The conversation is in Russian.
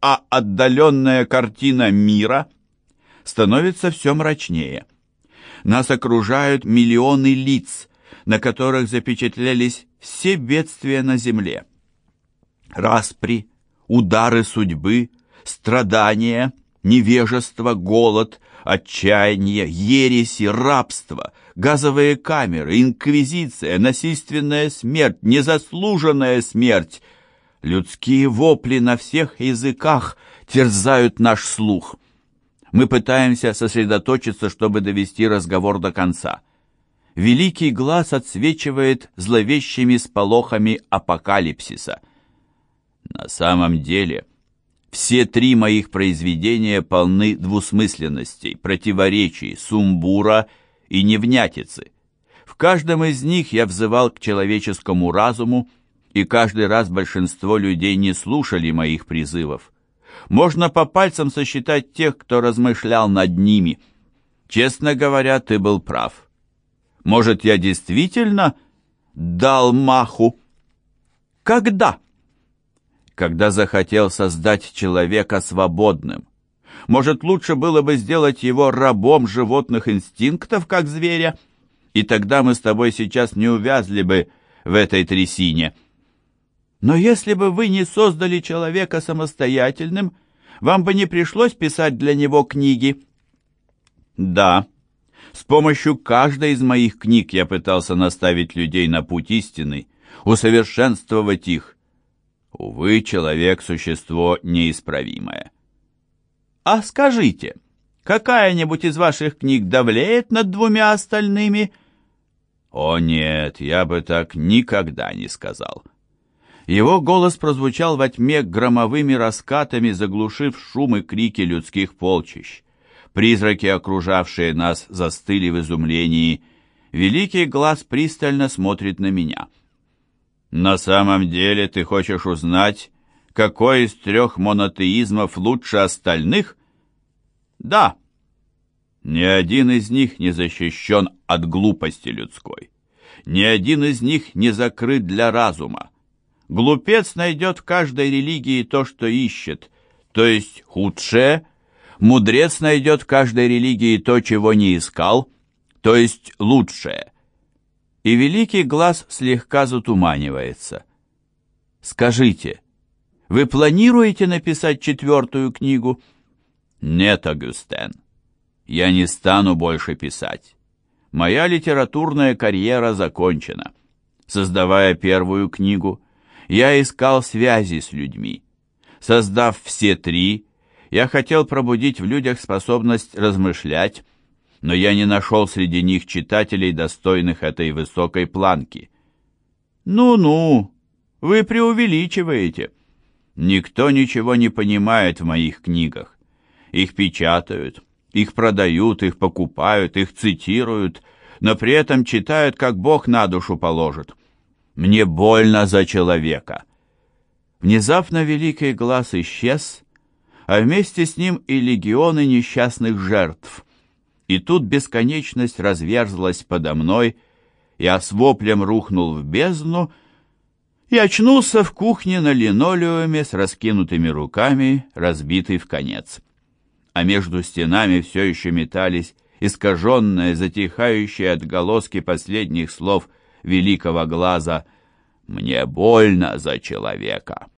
а отдаленная картина мира становится все мрачнее. Нас окружают миллионы лиц, на которых запечатлелись все бедствия на земле. Распри, удары судьбы, страдания, невежество, голод, отчаяние, ереси, рабство, газовые камеры, инквизиция, насильственная смерть, незаслуженная смерть. Людские вопли на всех языках терзают наш слух. Мы пытаемся сосредоточиться, чтобы довести разговор до конца. Великий глаз отсвечивает зловещими сполохами апокалипсиса. На самом деле, все три моих произведения полны двусмысленностей, противоречий, сумбура и невнятицы. В каждом из них я взывал к человеческому разуму, и каждый раз большинство людей не слушали моих призывов. Можно по пальцам сосчитать тех, кто размышлял над ними. Честно говоря, ты был прав. Может, я действительно дал маху? Когда? Когда захотел создать человека свободным. Может, лучше было бы сделать его рабом животных инстинктов, как зверя? И тогда мы с тобой сейчас не увязли бы в этой трясине. Но если бы вы не создали человека самостоятельным, вам бы не пришлось писать для него книги. Да, с помощью каждой из моих книг я пытался наставить людей на путь истины, усовершенствовать их. Увы, человек — существо неисправимое. А скажите, какая-нибудь из ваших книг давлеет над двумя остальными? О нет, я бы так никогда не сказал. Его голос прозвучал во тьме громовыми раскатами, заглушив шум и крики людских полчищ. Призраки, окружавшие нас, застыли в изумлении. Великий глаз пристально смотрит на меня. «На самом деле ты хочешь узнать, какой из трех монотеизмов лучше остальных?» «Да». Ни один из них не защищен от глупости людской. Ни один из них не закрыт для разума. Глупец найдет в каждой религии то, что ищет, то есть худшее, Мудрец найдет в каждой религии то, чего не искал, то есть лучшее. И великий глаз слегка затуманивается. Скажите, вы планируете написать четвертую книгу? Нет, Агюстен, я не стану больше писать. Моя литературная карьера закончена. Создавая первую книгу, я искал связи с людьми. Создав все три, я хотел пробудить в людях способность размышлять, но я не нашел среди них читателей, достойных этой высокой планки. «Ну-ну, вы преувеличиваете. Никто ничего не понимает в моих книгах. Их печатают, их продают, их покупают, их цитируют, но при этом читают, как Бог на душу положит. Мне больно за человека». Внезапно великий глаз исчез, а вместе с ним и легионы несчастных жертв. И тут бесконечность разверзлась подо мной, я с воплем рухнул в бездну и очнулся в кухне на линолеуме с раскинутыми руками, разбитый в конец. А между стенами все еще метались искаженные, затихающие отголоски последних слов великого глаза «Мне больно за человека».